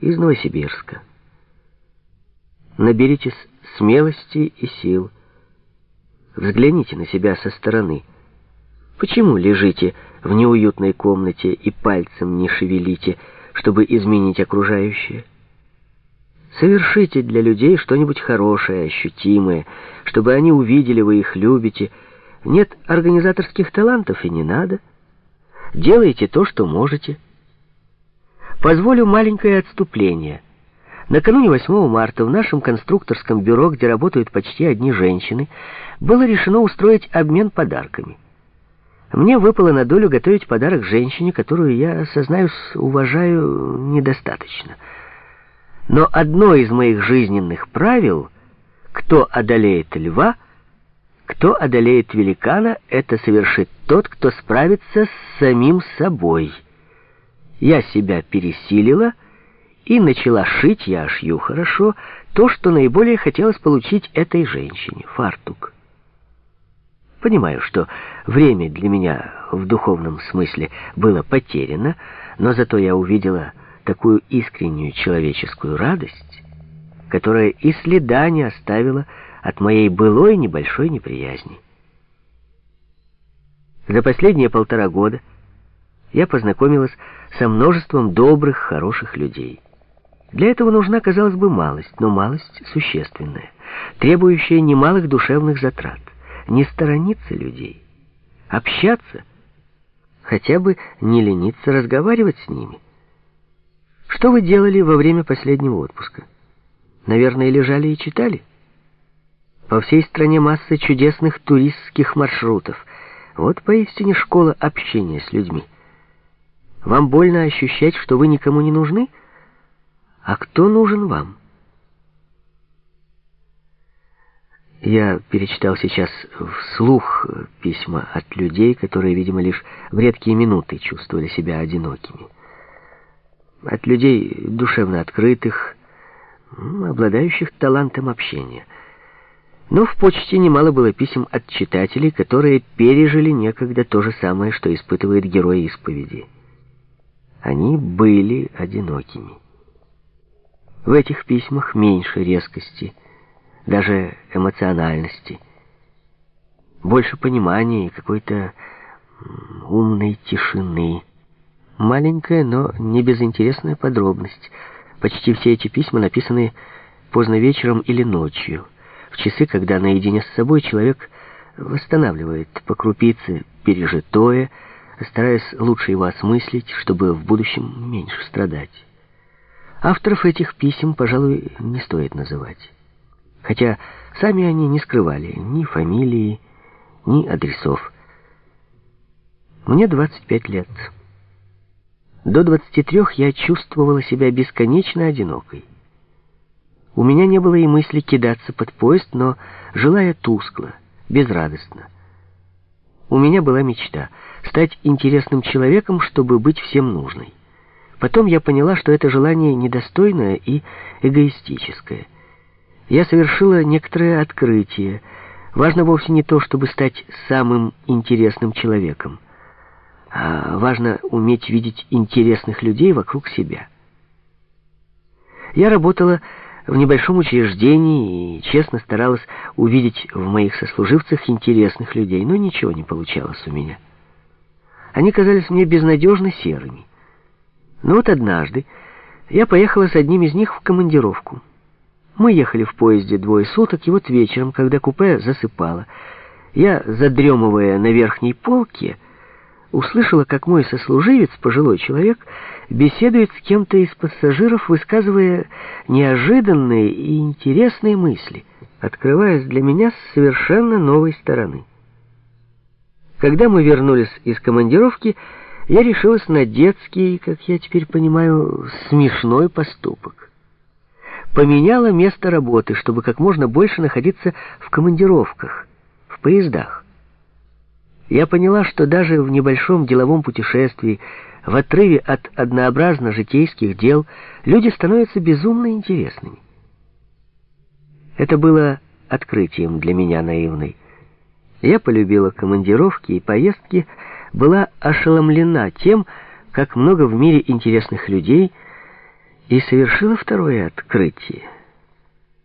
из Новосибирска. Наберитесь смелости и сил. Взгляните на себя со стороны. Почему лежите в неуютной комнате и пальцем не шевелите, чтобы изменить окружающее? Совершите для людей что-нибудь хорошее, ощутимое, чтобы они увидели, вы их любите. Нет организаторских талантов и не надо. Делайте то, что можете. Позволю маленькое отступление. Накануне 8 марта в нашем конструкторском бюро, где работают почти одни женщины, было решено устроить обмен подарками. Мне выпало на долю готовить подарок женщине, которую я, сознаюсь, уважаю недостаточно. Но одно из моих жизненных правил — кто одолеет льва, кто одолеет великана, это совершит тот, кто справится с самим собой. Я себя пересилила и начала шить, я шью хорошо, то, что наиболее хотелось получить этой женщине — фартук. Понимаю, что время для меня в духовном смысле было потеряно, но зато я увидела такую искреннюю человеческую радость, которая и следа не оставила от моей былой небольшой неприязни. За последние полтора года я познакомилась со множеством добрых, хороших людей. Для этого нужна, казалось бы, малость, но малость существенная, требующая немалых душевных затрат не сторониться людей, общаться, хотя бы не лениться разговаривать с ними. Что вы делали во время последнего отпуска? Наверное, лежали и читали? По всей стране масса чудесных туристских маршрутов. Вот поистине школа общения с людьми. Вам больно ощущать, что вы никому не нужны? А кто нужен вам? Я перечитал сейчас вслух письма от людей, которые, видимо, лишь в редкие минуты чувствовали себя одинокими. От людей душевно открытых, обладающих талантом общения. Но в почте немало было писем от читателей, которые пережили некогда то же самое, что испытывает герой исповеди. Они были одинокими. В этих письмах меньше резкости – даже эмоциональности. Больше понимания и какой-то умной тишины. Маленькая, но не безинтересная подробность. Почти все эти письма написаны поздно вечером или ночью, в часы, когда наедине с собой человек восстанавливает по крупице пережитое, стараясь лучше его осмыслить, чтобы в будущем меньше страдать. Авторов этих писем, пожалуй, не стоит называть хотя сами они не скрывали ни фамилии, ни адресов. Мне 25 лет. До 23 я чувствовала себя бесконечно одинокой. У меня не было и мысли кидаться под поезд, но жила я тускло, безрадостно. У меня была мечта — стать интересным человеком, чтобы быть всем нужной. Потом я поняла, что это желание недостойное и эгоистическое — я совершила некоторое открытие. Важно вовсе не то, чтобы стать самым интересным человеком, а важно уметь видеть интересных людей вокруг себя. Я работала в небольшом учреждении и честно старалась увидеть в моих сослуживцах интересных людей, но ничего не получалось у меня. Они казались мне безнадежно серыми. Но вот однажды я поехала с одним из них в командировку. Мы ехали в поезде двое суток, и вот вечером, когда купе засыпало, я, задремывая на верхней полке, услышала, как мой сослуживец, пожилой человек, беседует с кем-то из пассажиров, высказывая неожиданные и интересные мысли, открываясь для меня с совершенно новой стороны. Когда мы вернулись из командировки, я решилась на детский, как я теперь понимаю, смешной поступок поменяла место работы, чтобы как можно больше находиться в командировках, в поездах. Я поняла, что даже в небольшом деловом путешествии, в отрыве от однообразно житейских дел, люди становятся безумно интересными. Это было открытием для меня наивной. Я полюбила командировки и поездки, была ошеломлена тем, как много в мире интересных людей — и совершила второе открытие.